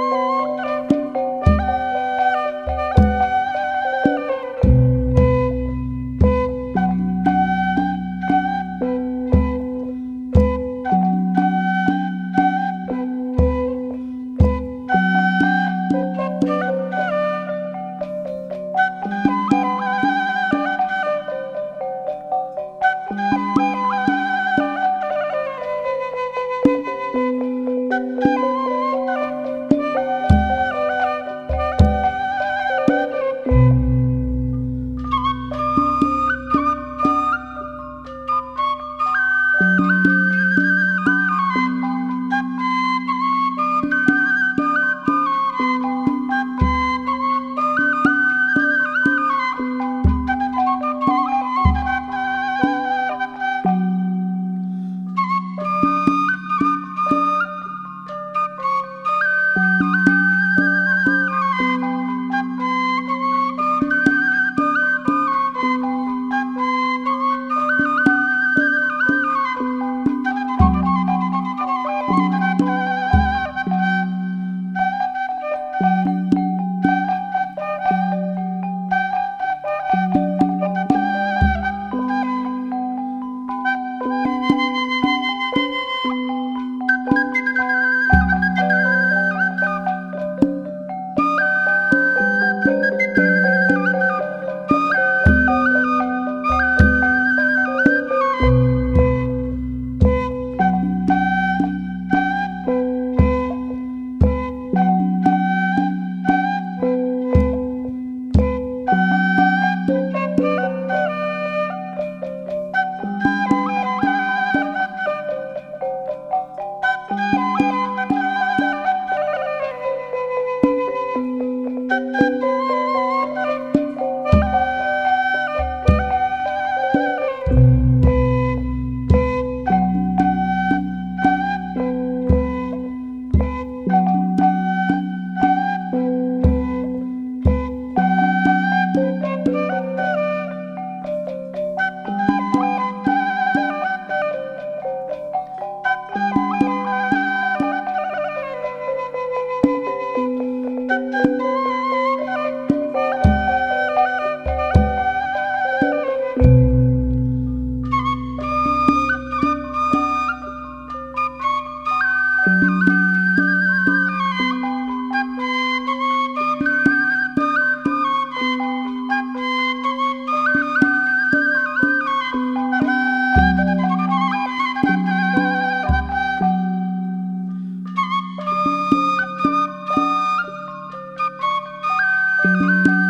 Música Música you